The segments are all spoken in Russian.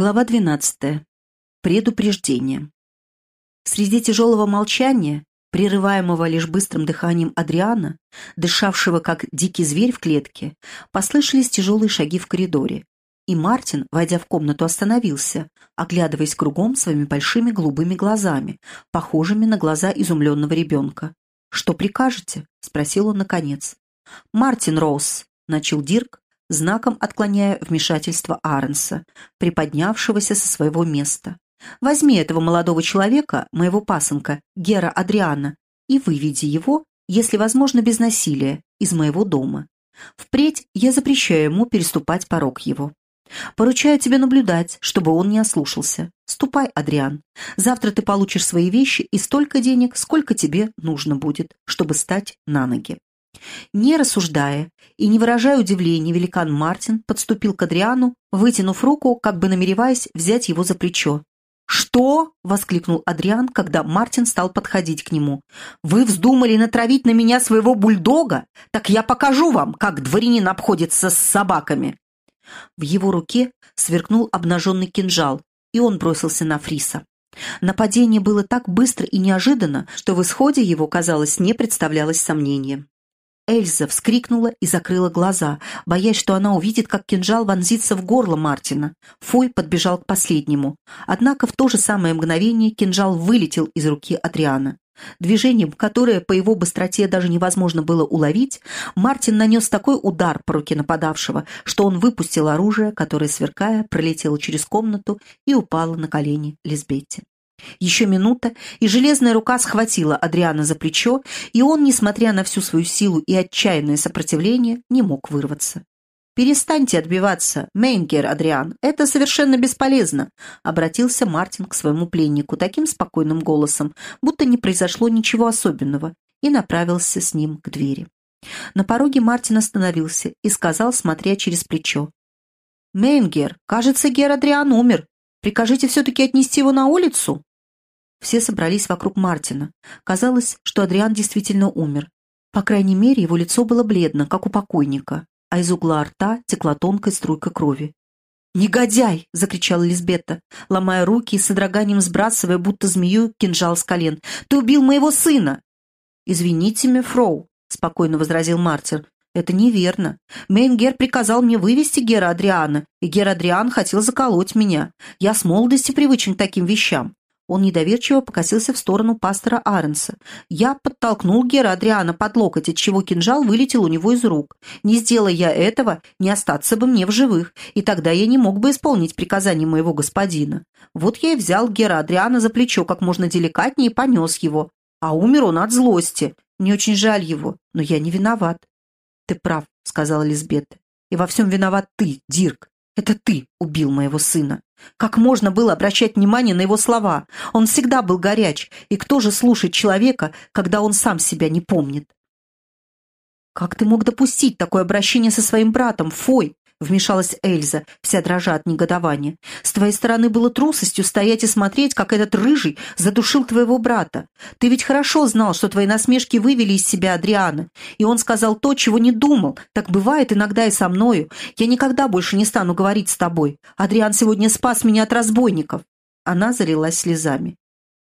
Глава 12. Предупреждение. Среди тяжелого молчания, прерываемого лишь быстрым дыханием Адриана, дышавшего как дикий зверь в клетке, послышались тяжелые шаги в коридоре, и Мартин, войдя в комнату, остановился, оглядываясь кругом своими большими голубыми глазами, похожими на глаза изумленного ребенка. «Что прикажете?» — спросил он наконец. «Мартин Роуз», — начал Дирк, знаком отклоняя вмешательство Аренса, приподнявшегося со своего места. «Возьми этого молодого человека, моего пасынка, Гера Адриана, и выведи его, если возможно, без насилия, из моего дома. Впредь я запрещаю ему переступать порог его. Поручаю тебе наблюдать, чтобы он не ослушался. Ступай, Адриан. Завтра ты получишь свои вещи и столько денег, сколько тебе нужно будет, чтобы стать на ноги. Не рассуждая и не выражая удивления, великан Мартин подступил к Адриану, вытянув руку, как бы намереваясь взять его за плечо. «Что?» — воскликнул Адриан, когда Мартин стал подходить к нему. «Вы вздумали натравить на меня своего бульдога? Так я покажу вам, как дворянин обходится с собаками!» В его руке сверкнул обнаженный кинжал, и он бросился на Фриса. Нападение было так быстро и неожиданно, что в исходе его, казалось, не представлялось сомнением. Эльза вскрикнула и закрыла глаза, боясь, что она увидит, как кинжал вонзится в горло Мартина. Фой подбежал к последнему. Однако в то же самое мгновение кинжал вылетел из руки Адриана. Движением, которое по его быстроте даже невозможно было уловить, Мартин нанес такой удар по руке нападавшего, что он выпустил оружие, которое, сверкая, пролетело через комнату и упало на колени Лизбетти. Еще минута, и железная рука схватила Адриана за плечо, и он, несмотря на всю свою силу и отчаянное сопротивление, не мог вырваться. «Перестаньте отбиваться, Мейнгер, Адриан, это совершенно бесполезно», обратился Мартин к своему пленнику таким спокойным голосом, будто не произошло ничего особенного, и направился с ним к двери. На пороге Мартин остановился и сказал, смотря через плечо. «Мейнгер, кажется, Гер Адриан умер. Прикажите все-таки отнести его на улицу?» Все собрались вокруг Мартина. Казалось, что Адриан действительно умер. По крайней мере, его лицо было бледно, как у покойника, а из угла рта текла тонкая струйка крови. «Негодяй!» — закричала Лизбетта, ломая руки и с содроганием сбрасывая, будто змею, кинжал с колен. «Ты убил моего сына!» «Извините, мефроу», — спокойно возразил Мартин. «Это неверно. Мейнгер приказал мне вывести Гера Адриана, и Гер Адриан хотел заколоть меня. Я с молодости привычен к таким вещам. Он недоверчиво покосился в сторону пастора Аренса. Я подтолкнул Гера Адриана под локоть, отчего кинжал вылетел у него из рук. Не сделая я этого, не остаться бы мне в живых, и тогда я не мог бы исполнить приказание моего господина. Вот я и взял Гера Адриана за плечо как можно деликатнее и понес его. А умер он от злости. Мне очень жаль его, но я не виноват. «Ты прав», — сказала Лизбета. «И во всем виноват ты, Дирк. Это ты убил моего сына. Как можно было обращать внимание на его слова? Он всегда был горяч, и кто же слушает человека, когда он сам себя не помнит? Как ты мог допустить такое обращение со своим братом, Фой? Вмешалась Эльза, вся дрожа от негодования. «С твоей стороны было трусостью стоять и смотреть, как этот рыжий задушил твоего брата. Ты ведь хорошо знал, что твои насмешки вывели из себя Адриана, и он сказал то, чего не думал. Так бывает иногда и со мною. Я никогда больше не стану говорить с тобой. Адриан сегодня спас меня от разбойников». Она залилась слезами.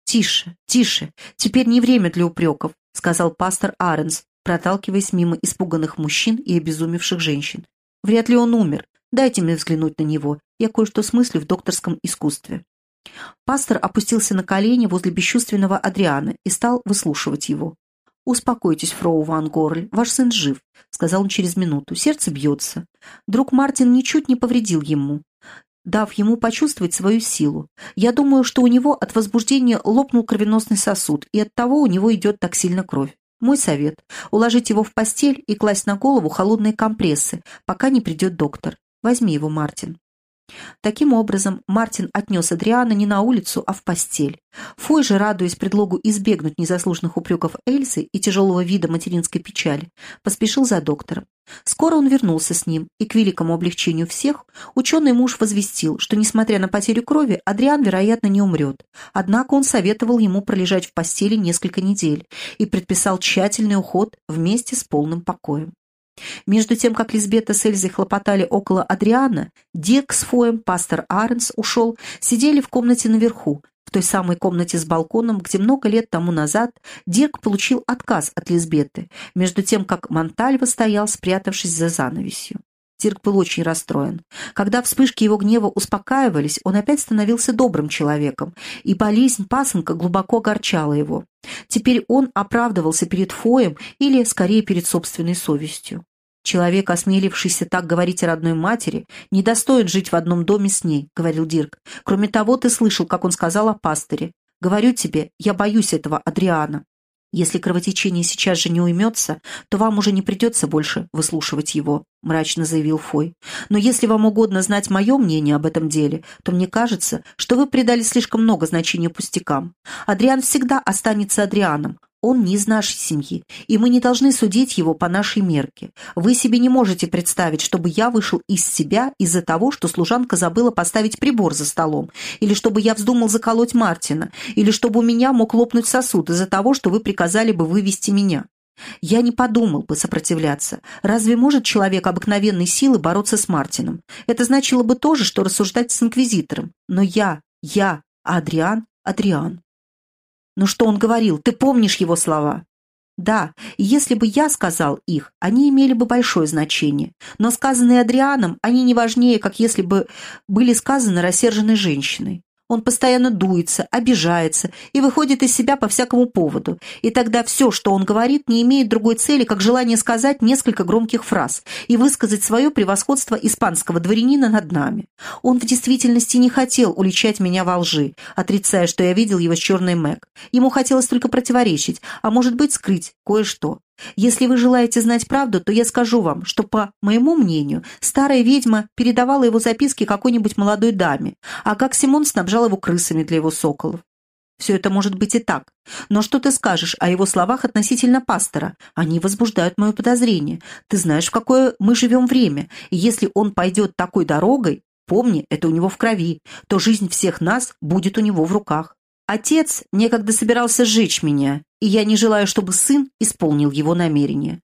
«Тише, тише, теперь не время для упреков», — сказал пастор Аренс, проталкиваясь мимо испуганных мужчин и обезумевших женщин. Вряд ли он умер. Дайте мне взглянуть на него. Я кое-что смыслю в докторском искусстве». Пастор опустился на колени возле бесчувственного Адриана и стал выслушивать его. «Успокойтесь, фроу Ван Горль, ваш сын жив», — сказал он через минуту. «Сердце бьется. Друг Мартин ничуть не повредил ему, дав ему почувствовать свою силу. Я думаю, что у него от возбуждения лопнул кровеносный сосуд, и от того у него идет так сильно кровь. Мой совет – уложить его в постель и класть на голову холодные компрессы, пока не придет доктор. Возьми его, Мартин. Таким образом, Мартин отнес Адриана не на улицу, а в постель. Фой же, радуясь предлогу избегнуть незаслуженных упреков Эльзы и тяжелого вида материнской печали, поспешил за доктором. Скоро он вернулся с ним, и к великому облегчению всех ученый муж возвестил, что, несмотря на потерю крови, Адриан, вероятно, не умрет. Однако он советовал ему пролежать в постели несколько недель и предписал тщательный уход вместе с полным покоем. Между тем, как Лизбета с Эльзой хлопотали около Адриана, Дирк с Фоем, пастор Аренс ушел, сидели в комнате наверху, в той самой комнате с балконом, где много лет тому назад Дирк получил отказ от Лизбеты, между тем, как Монтальва стоял, спрятавшись за занавесью. Дирк был очень расстроен. Когда вспышки его гнева успокаивались, он опять становился добрым человеком, и болезнь пасынка глубоко огорчала его. Теперь он оправдывался перед Фоем или, скорее, перед собственной совестью. «Человек, осмелившийся так говорить о родной матери, не достоин жить в одном доме с ней», — говорил Дирк. «Кроме того, ты слышал, как он сказал о пастыре. Говорю тебе, я боюсь этого Адриана. Если кровотечение сейчас же не уймется, то вам уже не придется больше выслушивать его», — мрачно заявил Фой. «Но если вам угодно знать мое мнение об этом деле, то мне кажется, что вы придали слишком много значения пустякам. Адриан всегда останется Адрианом, он не из нашей семьи, и мы не должны судить его по нашей мерке. Вы себе не можете представить, чтобы я вышел из себя из-за того, что служанка забыла поставить прибор за столом, или чтобы я вздумал заколоть Мартина, или чтобы у меня мог лопнуть сосуд из-за того, что вы приказали бы вывести меня. Я не подумал бы сопротивляться. Разве может человек обыкновенной силы бороться с Мартином? Это значило бы то же, что рассуждать с инквизитором. Но я, я, Адриан, Адриан. «Ну что он говорил? Ты помнишь его слова?» «Да, если бы я сказал их, они имели бы большое значение. Но сказанные Адрианом, они не важнее, как если бы были сказаны рассерженной женщиной. Он постоянно дуется, обижается и выходит из себя по всякому поводу. И тогда все, что он говорит, не имеет другой цели, как желание сказать несколько громких фраз и высказать свое превосходство испанского дворянина над нами. Он в действительности не хотел уличать меня во лжи, отрицая, что я видел его с черной Мэг. Ему хотелось только противоречить, а может быть скрыть кое-что. Если вы желаете знать правду, то я скажу вам, что, по моему мнению, старая ведьма передавала его записки какой-нибудь молодой даме, а как Симон снабжал его крысами для его соколов. Все это может быть и так. Но что ты скажешь о его словах относительно пастора? Они возбуждают мое подозрение. Ты знаешь, в какое мы живем время, и если он пойдет такой дорогой, помни, это у него в крови, то жизнь всех нас будет у него в руках. Отец некогда собирался сжечь меня, и я не желаю, чтобы сын исполнил его намерение.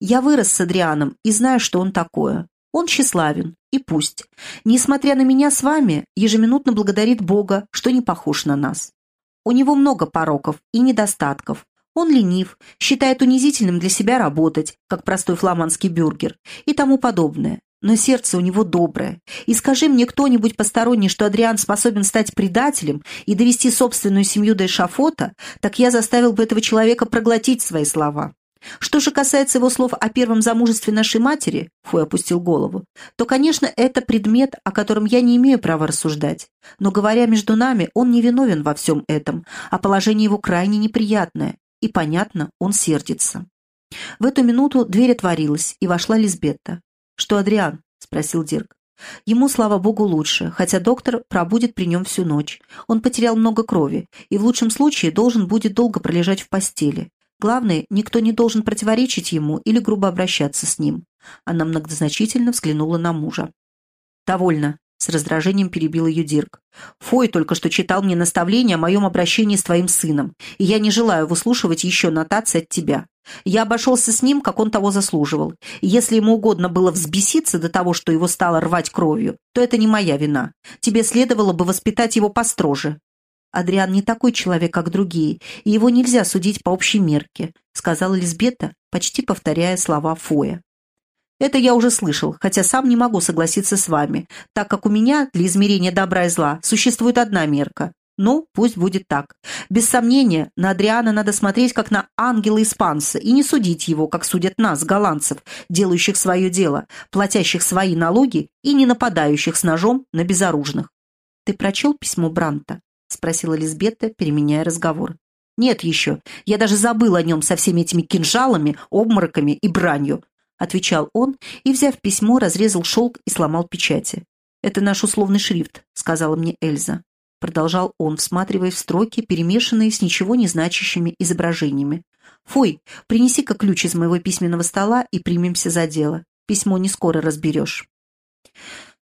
Я вырос с Адрианом и знаю, что он такое. Он тщеславен, и пусть. Несмотря на меня с вами, ежеминутно благодарит Бога, что не похож на нас. У него много пороков и недостатков. Он ленив, считает унизительным для себя работать, как простой фламандский бюргер, и тому подобное но сердце у него доброе. И скажи мне кто-нибудь посторонний, что Адриан способен стать предателем и довести собственную семью до эшафота, так я заставил бы этого человека проглотить свои слова. Что же касается его слов о первом замужестве нашей матери, Фой опустил голову, то, конечно, это предмет, о котором я не имею права рассуждать. Но, говоря между нами, он не виновен во всем этом, а положение его крайне неприятное, и, понятно, он сердится. В эту минуту дверь отворилась, и вошла Лизбетта. «Что, Адриан?» — спросил Дирк. Ему, слава богу, лучше, хотя доктор пробудет при нем всю ночь. Он потерял много крови и в лучшем случае должен будет долго пролежать в постели. Главное, никто не должен противоречить ему или грубо обращаться с ним. Она многозначительно взглянула на мужа. «Довольно», — с раздражением перебил ее Дирк. «Фой только что читал мне наставление о моем обращении с твоим сыном, и я не желаю выслушивать еще нотации от тебя. Я обошелся с ним, как он того заслуживал. И если ему угодно было взбеситься до того, что его стало рвать кровью, то это не моя вина. Тебе следовало бы воспитать его построже. Адриан не такой человек, как другие, и его нельзя судить по общей мерке», сказала Лизбета, почти повторяя слова Фоя. «Это я уже слышал, хотя сам не могу согласиться с вами, так как у меня для измерения добра и зла существует одна мерка ну, пусть будет так. Без сомнения, на Адриана надо смотреть как на ангела-испанца и не судить его, как судят нас, голландцев, делающих свое дело, платящих свои налоги и не нападающих с ножом на безоружных. «Ты прочел письмо Бранта?» — спросила Лизбетта, переменяя разговор. «Нет еще. Я даже забыл о нем со всеми этими кинжалами, обмороками и бранью», — отвечал он и, взяв письмо, разрезал шелк и сломал печати. «Это наш условный шрифт», — сказала мне Эльза продолжал он, всматриваясь в строки, перемешанные с ничего не значащими изображениями. «Фой, принеси-ка ключ из моего письменного стола и примемся за дело. Письмо не скоро разберешь».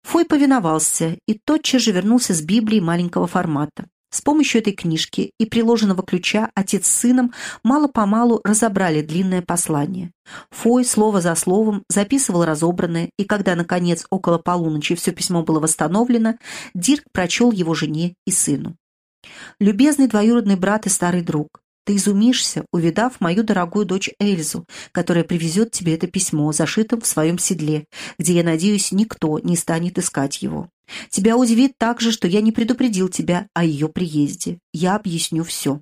Фой повиновался и тотчас же вернулся с Библией маленького формата. С помощью этой книжки и приложенного ключа отец с сыном мало-помалу разобрали длинное послание. Фой слово за словом записывал разобранное, и когда, наконец, около полуночи все письмо было восстановлено, Дирк прочел его жене и сыну. «Любезный двоюродный брат и старый друг, ты изумишься, увидав мою дорогую дочь Эльзу, которая привезет тебе это письмо, зашитым в своем седле, где, я надеюсь, никто не станет искать его. Тебя удивит также, что я не предупредил тебя о ее приезде. Я объясню все.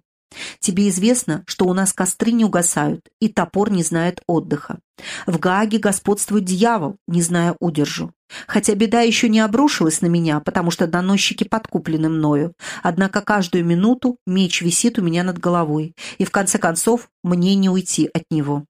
Тебе известно, что у нас костры не угасают, и топор не знает отдыха. В Гааге господствует дьявол, не зная удержу. Хотя беда еще не обрушилась на меня, потому что доносчики подкуплены мною, однако каждую минуту меч висит у меня над головой, и в конце концов мне не уйти от него.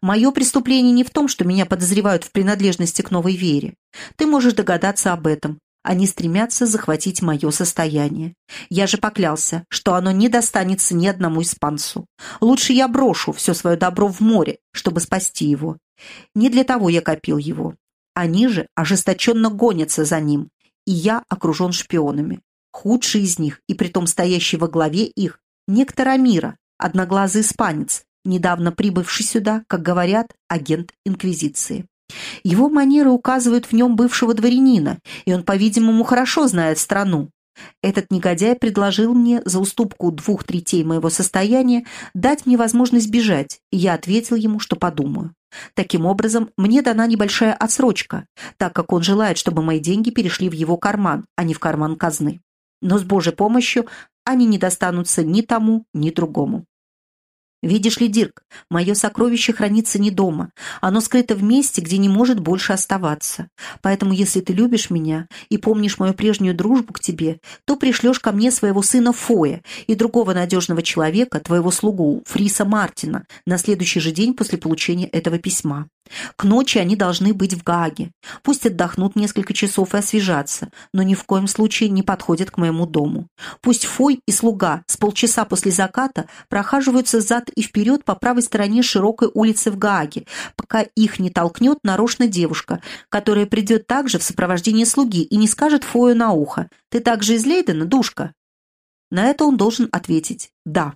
Мое преступление не в том, что меня подозревают в принадлежности к новой вере. Ты можешь догадаться об этом, они стремятся захватить мое состояние. Я же поклялся, что оно не достанется ни одному испанцу. Лучше я брошу все свое добро в море, чтобы спасти его. Не для того я копил его. Они же ожесточенно гонятся за ним, и я окружен шпионами. Худший из них, и притом стоящий во главе их, некто Рамира, одноглазый испанец, недавно прибывший сюда, как говорят, агент Инквизиции. Его манеры указывают в нем бывшего дворянина, и он, по-видимому, хорошо знает страну. Этот негодяй предложил мне за уступку двух третей моего состояния дать мне возможность бежать, и я ответил ему, что подумаю. Таким образом, мне дана небольшая отсрочка, так как он желает, чтобы мои деньги перешли в его карман, а не в карман казны. Но с Божьей помощью они не достанутся ни тому, ни другому. Видишь ли, Дирк, мое сокровище хранится не дома. Оно скрыто в месте, где не может больше оставаться. Поэтому, если ты любишь меня и помнишь мою прежнюю дружбу к тебе, то пришлешь ко мне своего сына Фоя и другого надежного человека, твоего слугу, Фриса Мартина, на следующий же день после получения этого письма. К ночи они должны быть в Гааге. Пусть отдохнут несколько часов и освежатся, но ни в коем случае не подходят к моему дому. Пусть Фой и слуга с полчаса после заката прохаживаются зад и вперед по правой стороне широкой улицы в Гааге, пока их не толкнет нарочно девушка, которая придет также в сопровождении слуги и не скажет Фою на ухо «Ты также из Лейдена, душка?» На это он должен ответить «да»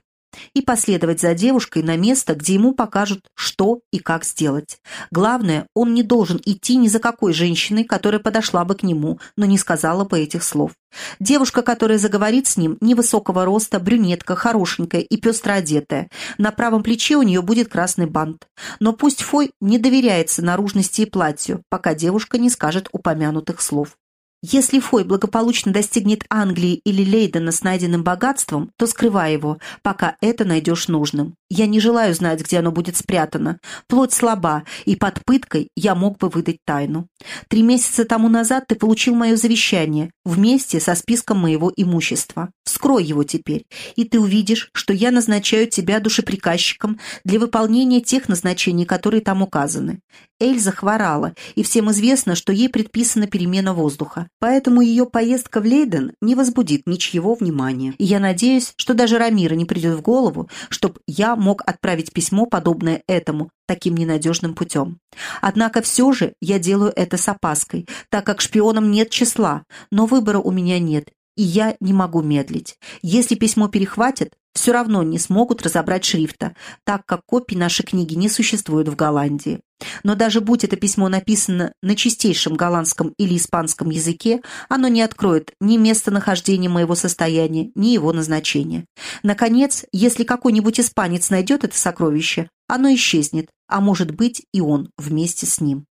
и последовать за девушкой на место, где ему покажут, что и как сделать. Главное, он не должен идти ни за какой женщиной, которая подошла бы к нему, но не сказала бы этих слов. Девушка, которая заговорит с ним, невысокого роста, брюнетка, хорошенькая и пестро одетая. На правом плече у нее будет красный бант. Но пусть Фой не доверяется наружности и платью, пока девушка не скажет упомянутых слов. Если Фой благополучно достигнет Англии или Лейдена с найденным богатством, то скрывай его, пока это найдешь нужным. Я не желаю знать, где оно будет спрятано. Плоть слаба, и под пыткой я мог бы выдать тайну. Три месяца тому назад ты получил мое завещание вместе со списком моего имущества. Вскрой его теперь, и ты увидишь, что я назначаю тебя душеприказчиком для выполнения тех назначений, которые там указаны. Эльза хворала, и всем известно, что ей предписана перемена воздуха, поэтому ее поездка в Лейден не возбудит ничьего внимания. И я надеюсь, что даже Рамира не придет в голову, чтобы я мог отправить письмо, подобное этому, таким ненадежным путем. Однако все же я делаю это с опаской, так как шпионам нет числа, но выбора у меня нет, и я не могу медлить. Если письмо перехватят, все равно не смогут разобрать шрифта, так как копий нашей книги не существует в Голландии. Но даже будь это письмо написано на чистейшем голландском или испанском языке, оно не откроет ни местонахождения моего состояния, ни его назначения. Наконец, если какой-нибудь испанец найдет это сокровище, оно исчезнет, а может быть и он вместе с ним.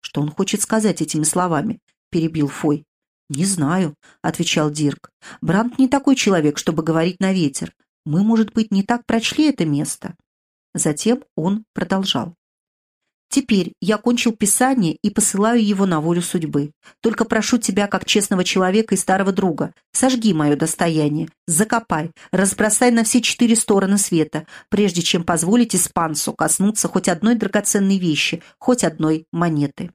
Что он хочет сказать этими словами? перебил Фой. «Не знаю», — отвечал Дирк. «Брант не такой человек, чтобы говорить на ветер. Мы, может быть, не так прочли это место». Затем он продолжал. «Теперь я кончил писание и посылаю его на волю судьбы. Только прошу тебя, как честного человека и старого друга, сожги мое достояние, закопай, разбросай на все четыре стороны света, прежде чем позволить испанцу коснуться хоть одной драгоценной вещи, хоть одной монеты.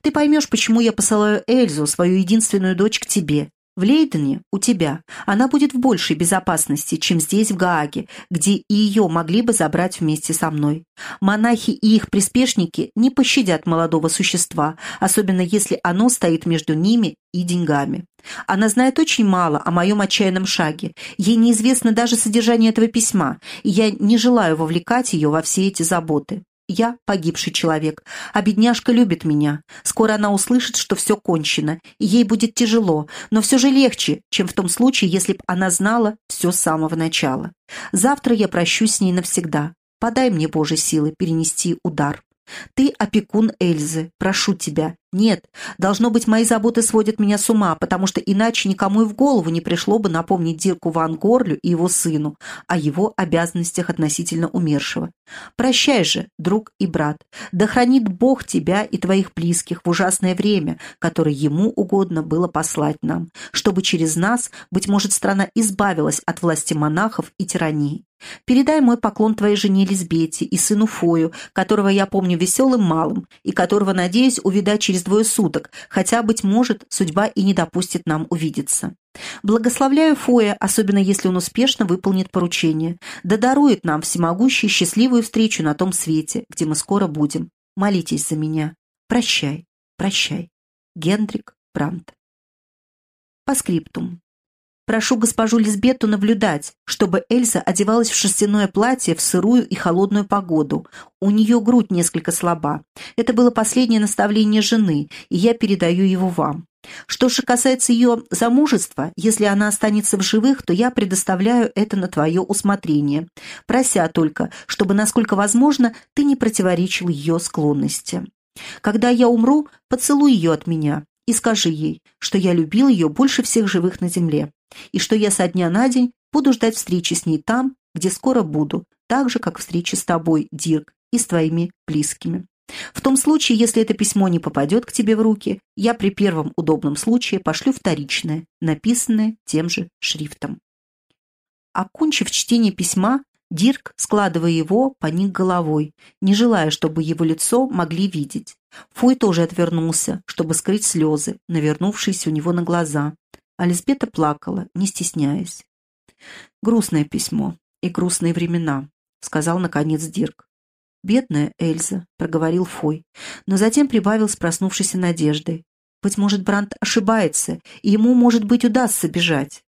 Ты поймешь, почему я посылаю Эльзу, свою единственную дочь, к тебе. В Лейдене у тебя она будет в большей безопасности, чем здесь, в Гааге, где и ее могли бы забрать вместе со мной. Монахи и их приспешники не пощадят молодого существа, особенно если оно стоит между ними и деньгами. Она знает очень мало о моем отчаянном шаге. Ей неизвестно даже содержание этого письма, и я не желаю вовлекать ее во все эти заботы. Я погибший человек, а бедняжка любит меня. Скоро она услышит, что все кончено, и ей будет тяжело, но все же легче, чем в том случае, если б она знала все с самого начала. Завтра я прощусь с ней навсегда. Подай мне, Боже, силы перенести удар. Ты опекун Эльзы, прошу тебя. Нет, должно быть, мои заботы сводят меня с ума, потому что иначе никому и в голову не пришло бы напомнить Дирку Ван Горлю и его сыну о его обязанностях относительно умершего. Прощай же, друг и брат, да хранит Бог тебя и твоих близких в ужасное время, которое ему угодно было послать нам, чтобы через нас, быть может, страна избавилась от власти монахов и тирании. Передай мой поклон твоей жене Лизбете и сыну Фою, которого я помню веселым малым и которого надеюсь увидать через двое суток, хотя, быть может, судьба и не допустит нам увидеться. Благословляю Фоя, особенно если он успешно выполнит поручение, да дарует нам всемогущий счастливую встречу на том свете, где мы скоро будем. Молитесь за меня. Прощай, прощай. Гендрик Брант. По скриптум. Прошу госпожу Лизбетту наблюдать, чтобы Эльза одевалась в шерстяное платье в сырую и холодную погоду. У нее грудь несколько слаба. Это было последнее наставление жены, и я передаю его вам. Что же касается ее замужества, если она останется в живых, то я предоставляю это на твое усмотрение, прося только, чтобы, насколько возможно, ты не противоречил ее склонности. Когда я умру, поцелуй ее от меня и скажи ей, что я любил ее больше всех живых на земле и что я со дня на день буду ждать встречи с ней там, где скоро буду, так же, как встречи с тобой, Дирк, и с твоими близкими. В том случае, если это письмо не попадет к тебе в руки, я при первом удобном случае пошлю вторичное, написанное тем же шрифтом. Окончив чтение письма, Дирк, складывая его, поник головой, не желая, чтобы его лицо могли видеть. Фой тоже отвернулся, чтобы скрыть слезы, навернувшиеся у него на глаза. А Лизбета плакала, не стесняясь. «Грустное письмо и грустные времена», — сказал, наконец, Дирк. «Бедная Эльза», — проговорил Фой, но затем прибавил с проснувшейся надеждой. «Быть может, Брант ошибается, и ему, может быть, удастся бежать».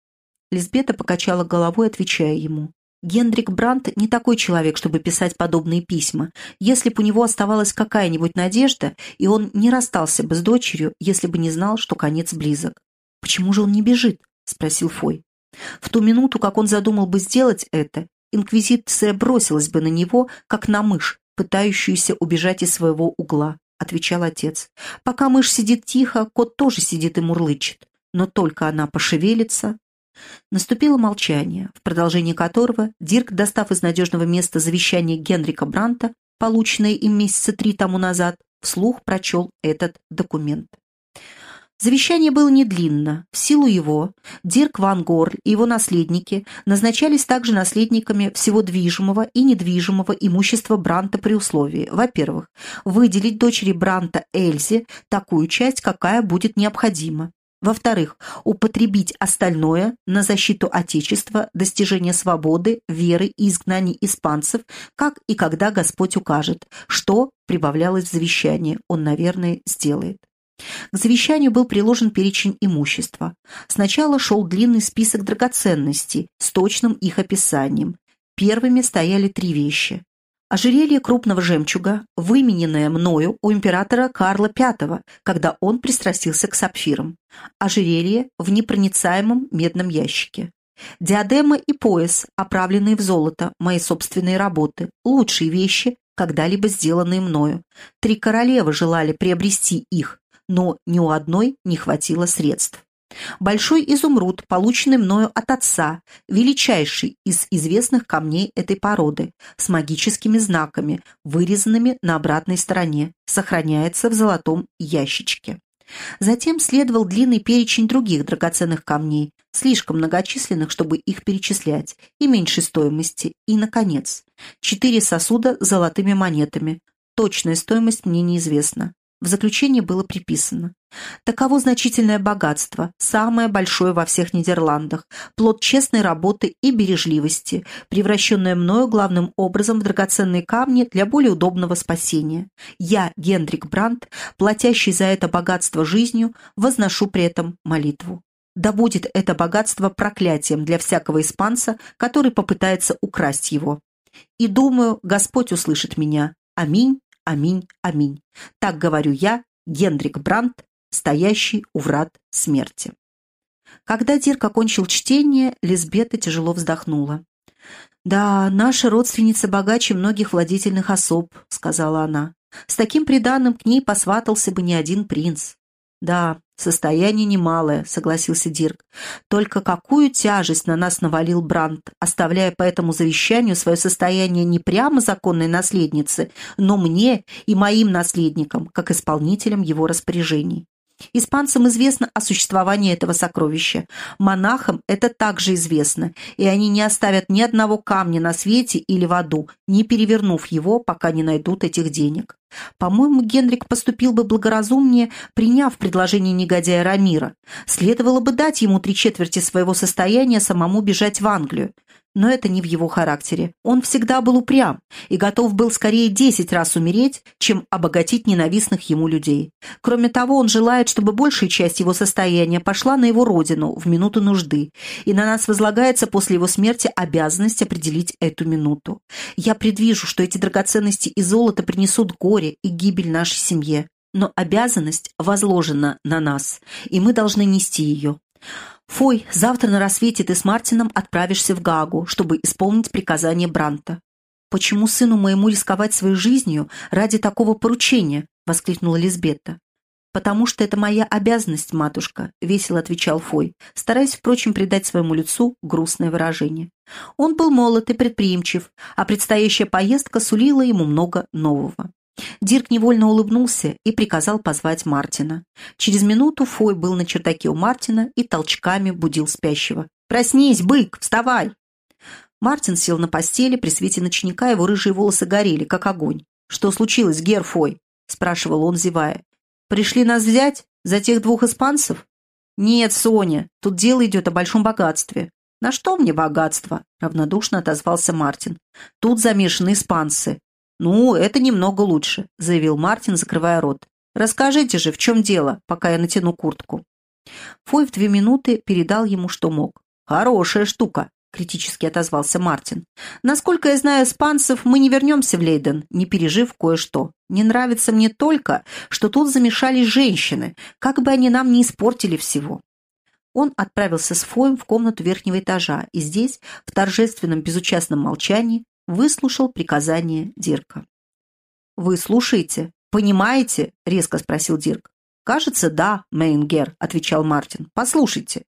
Лизбета покачала головой, отвечая ему. Гендрик Брант не такой человек, чтобы писать подобные письма. Если бы у него оставалась какая-нибудь надежда, и он не расстался бы с дочерью, если бы не знал, что конец близок. «Почему же он не бежит?» — спросил Фой. В ту минуту, как он задумал бы сделать это, инквизиция бросилась бы на него, как на мышь, пытающуюся убежать из своего угла, — отвечал отец. Пока мышь сидит тихо, кот тоже сидит и мурлычет. Но только она пошевелится... Наступило молчание, в продолжении которого Дирк, достав из надежного места завещание Генрика Бранта, полученное им месяца три тому назад, вслух прочел этот документ. Завещание было недлинно. В силу его Дирк Ван Горль и его наследники назначались также наследниками всего движимого и недвижимого имущества Бранта при условии, во-первых, выделить дочери Бранта Эльзе такую часть, какая будет необходима, во-вторых, употребить остальное на защиту Отечества, достижение свободы, веры и изгнания испанцев, как и когда Господь укажет, что прибавлялось в завещании, он, наверное, сделает. К завещанию был приложен перечень имущества. Сначала шел длинный список драгоценностей с точным их описанием. Первыми стояли три вещи. Ожерелье крупного жемчуга, вымененное мною у императора Карла V, когда он пристрастился к сапфирам. Ожерелье в непроницаемом медном ящике. Диадема и пояс, оправленные в золото, мои собственные работы, лучшие вещи, когда-либо сделанные мною. Три королевы желали приобрести их, но ни у одной не хватило средств. Большой изумруд, полученный мною от отца, величайший из известных камней этой породы, с магическими знаками, вырезанными на обратной стороне, сохраняется в золотом ящичке. Затем следовал длинный перечень других драгоценных камней, слишком многочисленных, чтобы их перечислять, и меньшей стоимости. И, наконец, четыре сосуда с золотыми монетами. Точная стоимость мне неизвестна. В заключении было приписано. Таково значительное богатство, самое большое во всех Нидерландах, плод честной работы и бережливости, превращенное мною главным образом в драгоценные камни для более удобного спасения. Я, Гендрик Брандт, платящий за это богатство жизнью, возношу при этом молитву. Да будет это богатство проклятием для всякого испанца, который попытается украсть его. И думаю, Господь услышит меня. Аминь, аминь, аминь. Так говорю я, Гендрик Брандт, стоящий у врат смерти. Когда Дирк окончил чтение, Лизбета тяжело вздохнула. «Да, наша родственница богаче многих владительных особ», — сказала она. «С таким приданным к ней посватался бы не один принц». «Да, состояние немалое», — согласился Дирк. «Только какую тяжесть на нас навалил Брандт, оставляя по этому завещанию свое состояние не прямо законной наследнице, но мне и моим наследникам, как исполнителям его распоряжений. Испанцам известно о существовании этого сокровища. Монахам это также известно, и они не оставят ни одного камня на свете или в аду, не перевернув его, пока не найдут этих денег. По-моему, Генрик поступил бы благоразумнее, приняв предложение негодяя Рамира. Следовало бы дать ему три четверти своего состояния самому бежать в Англию. Но это не в его характере. Он всегда был упрям и готов был скорее десять раз умереть, чем обогатить ненавистных ему людей. Кроме того, он желает, чтобы большая часть его состояния пошла на его родину в минуту нужды, и на нас возлагается после его смерти обязанность определить эту минуту. Я предвижу, что эти драгоценности и золото принесут горе и гибель нашей семье. Но обязанность возложена на нас, и мы должны нести ее. «Фой, завтра на рассвете ты с Мартином отправишься в Гаагу, чтобы исполнить приказание Бранта». «Почему сыну моему рисковать своей жизнью ради такого поручения?» — воскликнула Лизбетта. «Потому что это моя обязанность, матушка», — весело отвечал Фой, стараясь, впрочем, придать своему лицу грустное выражение. Он был молод и предприимчив, а предстоящая поездка сулила ему много нового. Дирк невольно улыбнулся и приказал позвать Мартина. Через минуту Фой был на чердаке у Мартина и толчками будил спящего. «Проснись, бык, вставай!» Мартин сел на постели, при свете ночника его рыжие волосы горели, как огонь. «Что случилось, Герфой?» – спрашивал он, зевая. «Пришли нас взять? За тех двух испанцев?» «Нет, Соня, тут дело идет о большом богатстве». «На что мне богатство?» – равнодушно отозвался Мартин. «Тут замешаны испанцы. «Ну, это немного лучше», — заявил Мартин, закрывая рот. «Расскажите же, в чем дело, пока я натяну куртку». Фой в две минуты передал ему, что мог. «Хорошая штука», — критически отозвался Мартин. «Насколько я знаю испанцев, мы не вернемся в Лейден, не пережив кое-что. Не нравится мне только, что тут замешались женщины, как бы они нам не испортили всего». Он отправился с Фоем в комнату верхнего этажа, и здесь, в торжественном безучастном молчании, выслушал приказание Дирка. «Вы слушаете? Понимаете?» — резко спросил Дирк. «Кажется, да, Мейнгер», — отвечал Мартин. «Послушайте».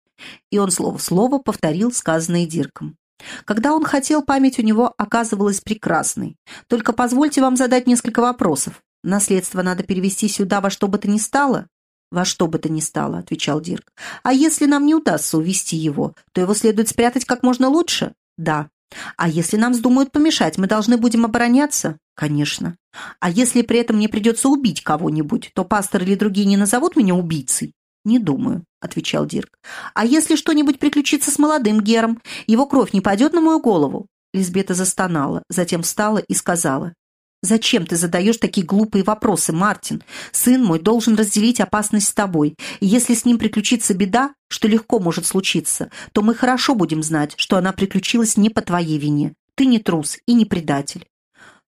И он слово в слово повторил сказанное Дирком. Когда он хотел, память у него оказывалась прекрасной. Только позвольте вам задать несколько вопросов. Наследство надо перевести сюда во что бы то ни стало? «Во что бы то ни стало», — отвечал Дирк. «А если нам не удастся увести его, то его следует спрятать как можно лучше?» «Да». А если нам вздумают помешать, мы должны будем обороняться? Конечно. А если при этом мне придется убить кого-нибудь, то пастор или другие не назовут меня убийцей? Не думаю, отвечал Дирк. А если что-нибудь приключится с молодым Гером, его кровь не пойдет на мою голову? Лизбета застонала, затем встала и сказала. «Зачем ты задаешь такие глупые вопросы, Мартин? Сын мой должен разделить опасность с тобой. И если с ним приключится беда, что легко может случиться, то мы хорошо будем знать, что она приключилась не по твоей вине. Ты не трус и не предатель».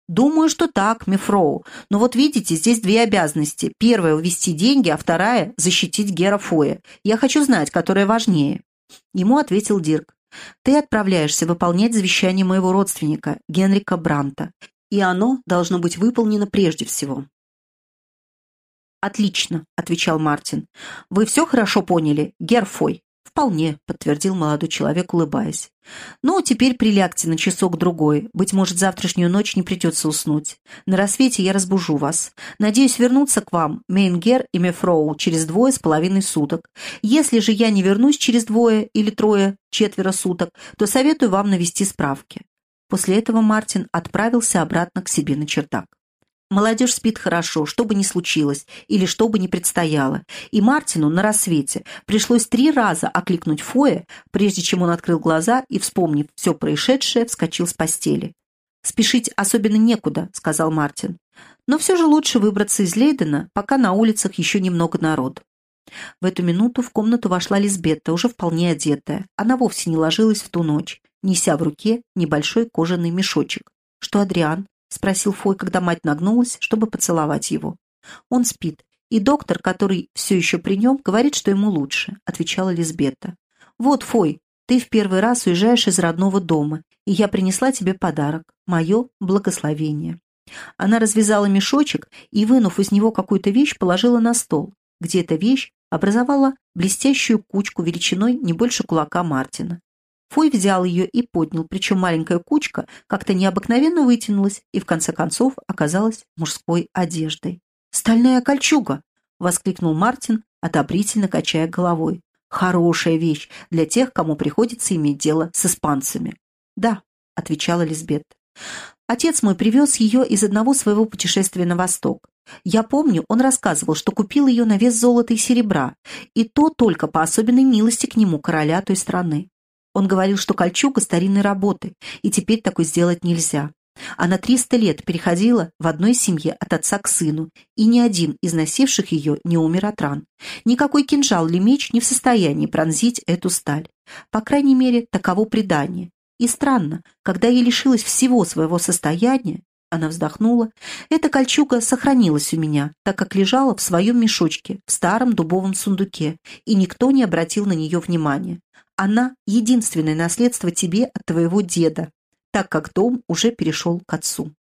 «Думаю, что так, Мифроу. Но вот видите, здесь две обязанности. Первая – увести деньги, а вторая – защитить Гера Фоя. Я хочу знать, которая важнее». Ему ответил Дирк. «Ты отправляешься выполнять завещание моего родственника, Генрика Бранта и оно должно быть выполнено прежде всего. «Отлично», — отвечал Мартин. «Вы все хорошо поняли, Герфой?» «Вполне», — подтвердил молодой человек, улыбаясь. «Ну, теперь прилягте на часок-другой. Быть может, завтрашнюю ночь не придется уснуть. На рассвете я разбужу вас. Надеюсь вернуться к вам, Мейнгер и Мефроу, через двое с половиной суток. Если же я не вернусь через двое или трое, четверо суток, то советую вам навести справки. После этого Мартин отправился обратно к себе на чердак. Молодежь спит хорошо, что бы ни случилось или что бы ни предстояло. И Мартину на рассвете пришлось три раза окликнуть Фоя, прежде чем он открыл глаза и, вспомнив все происшедшее, вскочил с постели. «Спешить особенно некуда», — сказал Мартин. «Но все же лучше выбраться из Лейдена, пока на улицах еще немного народ». В эту минуту в комнату вошла Лизбетта, уже вполне одетая. Она вовсе не ложилась в ту ночь, неся в руке небольшой кожаный мешочек. «Что, Адриан?» — спросил Фой, когда мать нагнулась, чтобы поцеловать его. «Он спит, и доктор, который все еще при нем, говорит, что ему лучше», — отвечала Лизбетта. «Вот, Фой, ты в первый раз уезжаешь из родного дома, и я принесла тебе подарок, мое благословение». Она развязала мешочек и, вынув из него какую-то вещь, положила на стол, где эта вещь образовала блестящую кучку величиной не больше кулака Мартина. Фой взял ее и поднял, причем маленькая кучка как-то необыкновенно вытянулась и в конце концов оказалась мужской одеждой. «Стальная кольчуга!» — воскликнул Мартин, одобрительно качая головой. «Хорошая вещь для тех, кому приходится иметь дело с испанцами». «Да», — отвечала Лизбет. «Отец мой привез ее из одного своего путешествия на восток. Я помню, он рассказывал, что купил ее на вес золота и серебра, и то только по особенной милости к нему короля той страны. Он говорил, что кольчуга старинной работы, и теперь такой сделать нельзя. Она 300 лет переходила в одной семье от отца к сыну, и ни один из носивших ее не умер от ран. Никакой кинжал или меч не в состоянии пронзить эту сталь. По крайней мере, таково предание. И странно, когда я лишилась всего своего состояния, она вздохнула. Эта кольчуга сохранилась у меня, так как лежала в своем мешочке, в старом дубовом сундуке, и никто не обратил на нее внимания. Она — единственное наследство тебе от твоего деда, так как дом уже перешел к отцу.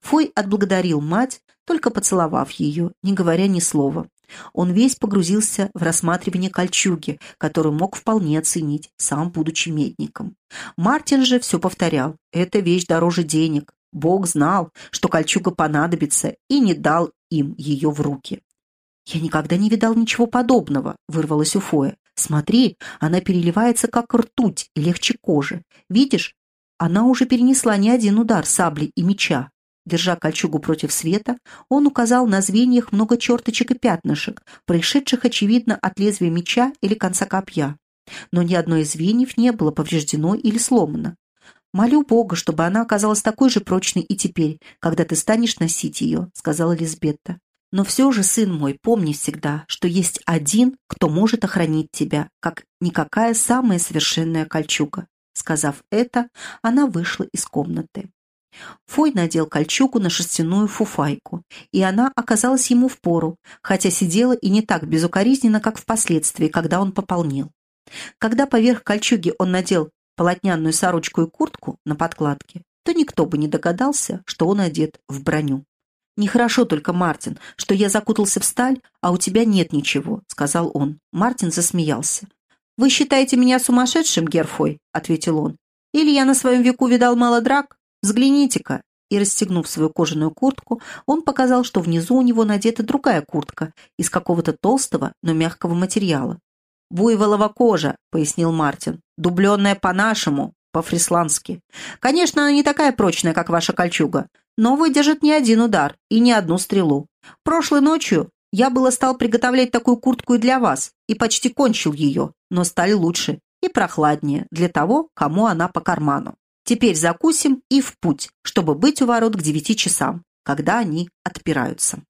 Фой отблагодарил мать, только поцеловав ее, не говоря ни слова. Он весь погрузился в рассматривание кольчуги, которую мог вполне оценить, сам будучи медником. Мартин же все повторял. «Эта вещь дороже денег. Бог знал, что кольчуга понадобится, и не дал им ее в руки. «Я никогда не видал ничего подобного», — вырвалось у Фоя. «Смотри, она переливается, как ртуть, и легче кожи. Видишь, она уже перенесла не один удар сабли и меча». Держа кольчугу против света, он указал на звеньях много черточек и пятнышек, происшедших, очевидно, от лезвия меча или конца копья. Но ни одно из звеньев не было повреждено или сломано. «Молю Бога, чтобы она оказалась такой же прочной и теперь, когда ты станешь носить ее», — сказала Лизбетта. «Но все же, сын мой, помни всегда, что есть один, кто может охранить тебя, как никакая самая совершенная кольчуга». Сказав это, она вышла из комнаты. Фой надел кольчугу на шерстяную фуфайку, и она оказалась ему в пору, хотя сидела и не так безукоризненно, как впоследствии, когда он пополнил. Когда поверх кольчуги он надел полотняную сорочку и куртку на подкладке, то никто бы не догадался, что он одет в броню. «Нехорошо только, Мартин, что я закутался в сталь, а у тебя нет ничего», — сказал он. Мартин засмеялся. «Вы считаете меня сумасшедшим, Герфой?» — ответил он. «Или я на своем веку видал мало драк? Взгляните-ка!» И, расстегнув свою кожаную куртку, он показал, что внизу у него надета другая куртка из какого-то толстого, но мягкого материала. «Буйволова кожа», — пояснил Мартин. «Дубленная по-нашему, по-фрисландски. Конечно, она не такая прочная, как ваша кольчуга, но выдержит не один удар и не одну стрелу. Прошлой ночью я было стал приготовлять такую куртку и для вас, и почти кончил ее, но стали лучше и прохладнее для того, кому она по карману. Теперь закусим и в путь, чтобы быть у ворот к девяти часам, когда они отпираются.